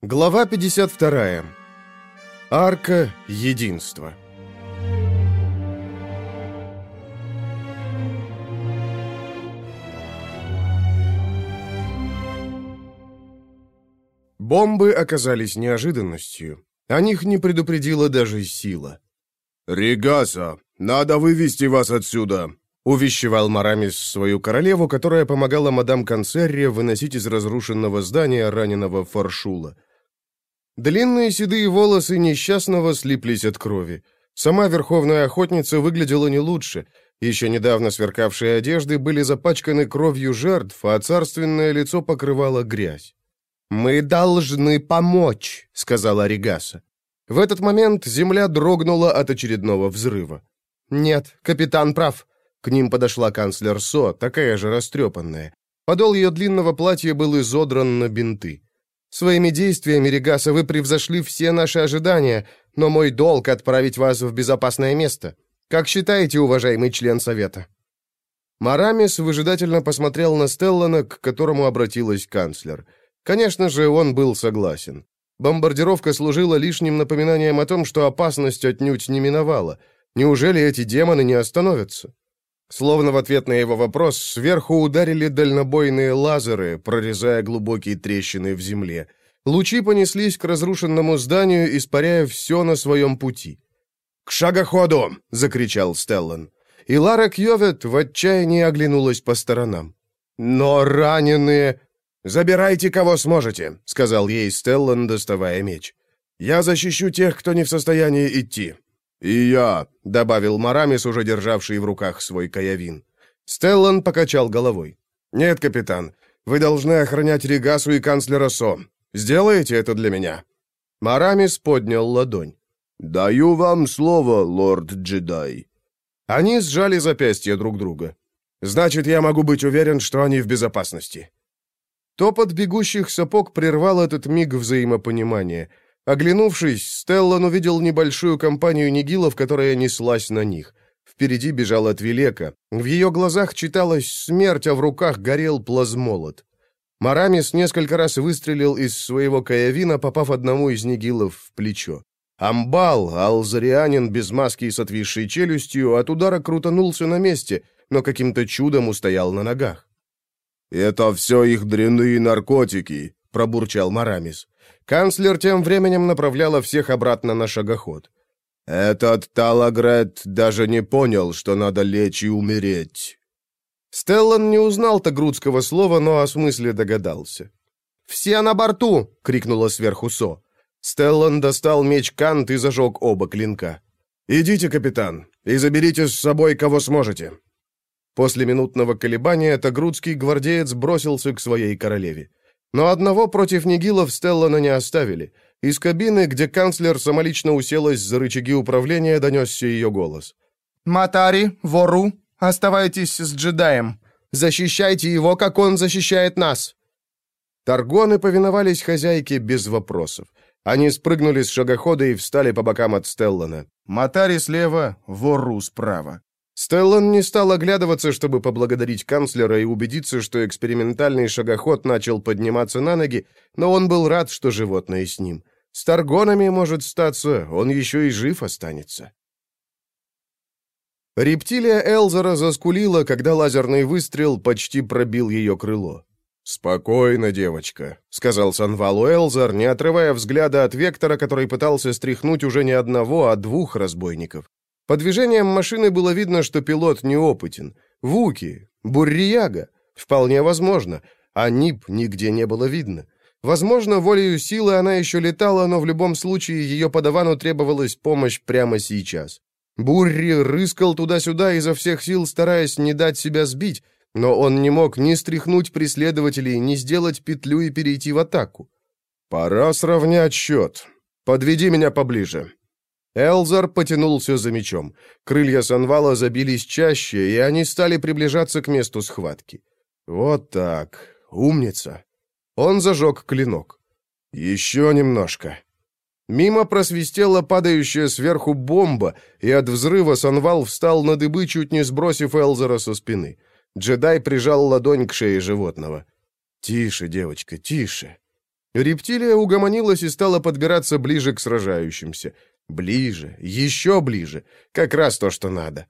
Глава 52. Арка единства. Бомбы оказались неожиданностью. О них не предупредила даже сила. «Регаса, надо вывести вас отсюда!» увещевал Марамис свою королеву, которая помогала мадам Канцерре выносить из разрушенного здания раненого Фаршула. Длинные седые волосы несчастного слиплись от крови. Сама верховная охотница выглядела не лучше. Еще недавно сверкавшие одежды были запачканы кровью жертв, а царственное лицо покрывало грязь. «Мы должны помочь», — сказала Ригаса. В этот момент земля дрогнула от очередного взрыва. «Нет, капитан прав. К ним подошла канцлер Со, такая же растрепанная. Подол ее длинного платья был изодран на бинты. «Своими действиями, Регаса, вы превзошли все наши ожидания, но мой долг — отправить вас в безопасное место. Как считаете, уважаемый член Совета?» Марамис выжидательно посмотрел на Стеллана, к которому обратилась канцлер. Конечно же, он был согласен. Бомбардировка служила лишним напоминанием о том, что опасность отнюдь не миновала. Неужели эти демоны не остановятся? Словно в ответ на его вопрос, сверху ударили дальнобойные лазеры, прорезая глубокие трещины в земле. Лучи понеслись к разрушенному зданию, испаряя все на своем пути. «К шагоходу!» — закричал Стеллан. И Лара Кьёвет в отчаянии оглянулась по сторонам. «Но раненые...» «Забирайте, кого сможете», — сказал ей Стеллан, доставая меч. «Я защищу тех, кто не в состоянии идти. «И я», — добавил Марамис, уже державший в руках свой каявин. Стеллан покачал головой. «Нет, капитан, вы должны охранять Регасу и канцлера Со. Сделаете это для меня?» Марамис поднял ладонь. «Даю вам слово, лорд-джедай». Они сжали запястья друг друга. «Значит, я могу быть уверен, что они в безопасности». Топот бегущих сапог прервал этот миг взаимопонимания — Оглянувшись, Стеллан увидел небольшую компанию нигилов, которая неслась на них. Впереди бежала Твилека. В ее глазах читалась смерть, а в руках горел плазмолот. Марамис несколько раз выстрелил из своего каявина, попав одному из нигилов в плечо. Амбал, алзарианин без маски и с отвисшей челюстью, от удара крутанулся на месте, но каким-то чудом устоял на ногах. «Это все их дрянные наркотики», — пробурчал Марамис. Канцлер тем временем направляла всех обратно на шагоход. «Этот Талагрет даже не понял, что надо лечь и умереть». Стеллан не узнал тагрудского слова, но о смысле догадался. «Все на борту!» — крикнула сверху Со. Стеллан достал меч Кант и зажег оба клинка. «Идите, капитан, и заберите с собой, кого сможете». После минутного колебания Тагрудский гвардеец бросился к своей королеве. Но одного против Нигилов Стеллана не оставили. Из кабины, где канцлер самолично уселась за рычаги управления, донесся ее голос. «Матари, Вору, оставайтесь с джедаем. Защищайте его, как он защищает нас!» Таргоны повиновались хозяйке без вопросов. Они спрыгнули с шагохода и встали по бокам от Стеллана. Матари слева, Вору справа. Стеллан не стал оглядываться, чтобы поблагодарить канцлера и убедиться, что экспериментальный шагоход начал подниматься на ноги, но он был рад, что животное с ним. С Таргонами, может статься, он еще и жив останется. Рептилия Элзера заскулила, когда лазерный выстрел почти пробил ее крыло. «Спокойно, девочка», — сказал Санвалу Элзер, не отрывая взгляда от Вектора, который пытался стряхнуть уже не одного, а двух разбойников. По движениям машины было видно, что пилот неопытен. Вуки, Буррияга, вполне возможно, а НИП нигде не было видно. Возможно, волею силы она еще летала, но в любом случае ее подавану требовалась помощь прямо сейчас. Бурри рыскал туда-сюда изо всех сил, стараясь не дать себя сбить, но он не мог ни стряхнуть преследователей, ни сделать петлю и перейти в атаку. «Пора сравнять счет. Подведи меня поближе», Элзар потянулся за мечом. Крылья Санвала забились чаще, и они стали приближаться к месту схватки. «Вот так. Умница». Он зажег клинок. «Еще немножко». Мимо просвистела падающая сверху бомба, и от взрыва Санвал встал на дыбы, чуть не сбросив Элзера со спины. Джедай прижал ладонь к шее животного. «Тише, девочка, тише». Рептилия угомонилась и стала подбираться ближе к сражающимся. Ближе, еще ближе. Как раз то, что надо.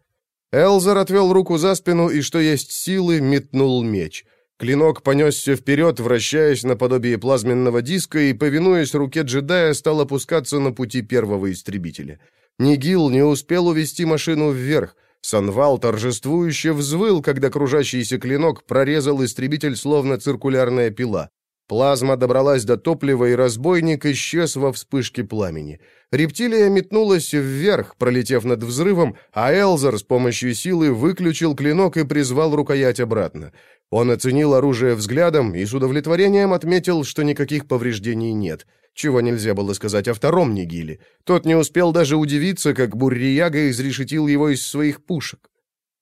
Элзер отвел руку за спину и, что есть силы, метнул меч. Клинок понесся вперед, вращаясь наподобие плазменного диска, и, повинуясь руке джедая, стал опускаться на пути первого истребителя. Нигил не успел увести машину вверх. Санвал торжествующе взвыл, когда кружащийся клинок прорезал истребитель словно циркулярная пила. Плазма добралась до топлива, и разбойник исчез во вспышке пламени. Рептилия метнулась вверх, пролетев над взрывом, а Элзер с помощью силы выключил клинок и призвал рукоять обратно. Он оценил оружие взглядом и с удовлетворением отметил, что никаких повреждений нет, чего нельзя было сказать о втором Нигиле. Тот не успел даже удивиться, как Буррияга изрешетил его из своих пушек.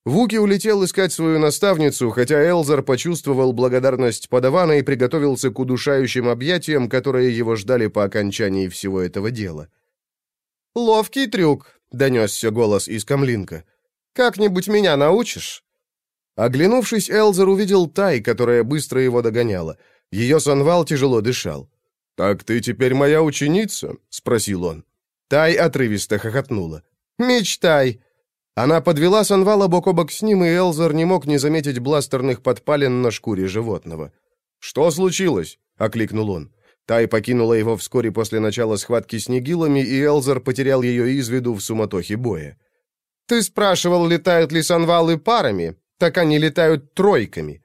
Вуки улетел искать свою наставницу, хотя Элзар почувствовал благодарность подавана и приготовился к удушающим объятиям, которые его ждали по окончании всего этого дела. «Ловкий трюк», — донесся голос из камлинка. «Как-нибудь меня научишь?» Оглянувшись, Элзар увидел Тай, которая быстро его догоняла. Ее сонвал тяжело дышал. «Так ты теперь моя ученица?» — спросил он. Тай отрывисто хохотнула. «Мечтай!» Она подвела Санвала бок о бок с ним, и Элзар не мог не заметить бластерных подпалин на шкуре животного. «Что случилось?» — окликнул он. Тай покинула его вскоре после начала схватки с Нигилами, и Элзар потерял ее из виду в суматохе боя. «Ты спрашивал, летают ли Санвалы парами? Так они летают тройками».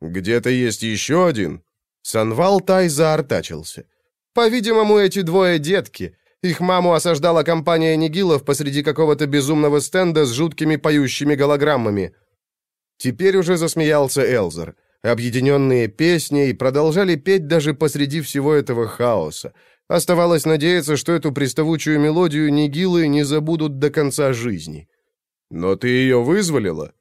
«Где-то есть еще один?» Санвал Тай заортачился. «По-видимому, эти двое детки. Их маму осаждала компания нигилов посреди какого-то безумного стенда с жуткими поющими голограммами. Теперь уже засмеялся Элзер. Объединенные песни продолжали петь даже посреди всего этого хаоса. Оставалось надеяться, что эту приставучую мелодию нигилы не забудут до конца жизни. «Но ты ее вызволила?»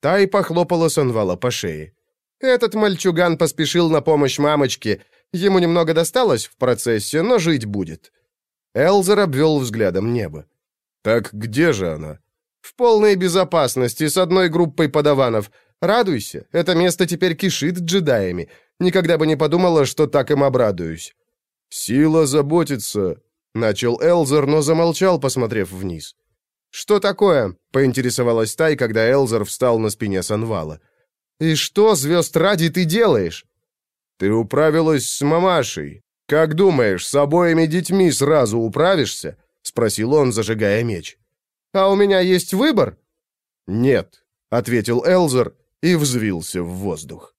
Тай похлопала Санвала по шее. «Этот мальчуган поспешил на помощь мамочке. Ему немного досталось в процессе, но жить будет». Элзер обвел взглядом небо. «Так где же она?» «В полной безопасности, с одной группой подаванов. Радуйся, это место теперь кишит джедаями. Никогда бы не подумала, что так им обрадуюсь». «Сила заботится», — начал Элзер, но замолчал, посмотрев вниз. «Что такое?» — поинтересовалась Тай, когда Элзер встал на спине Санвала. «И что, звезд ради, ты делаешь?» «Ты управилась с мамашей. «Как думаешь, с обоими детьми сразу управишься?» — спросил он, зажигая меч. «А у меня есть выбор?» «Нет», — ответил Элзер и взвился в воздух.